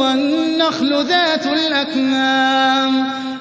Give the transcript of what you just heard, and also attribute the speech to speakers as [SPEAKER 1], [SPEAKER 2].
[SPEAKER 1] وَالنَّخْلُ ذَاتُ الْأَكْمَامِ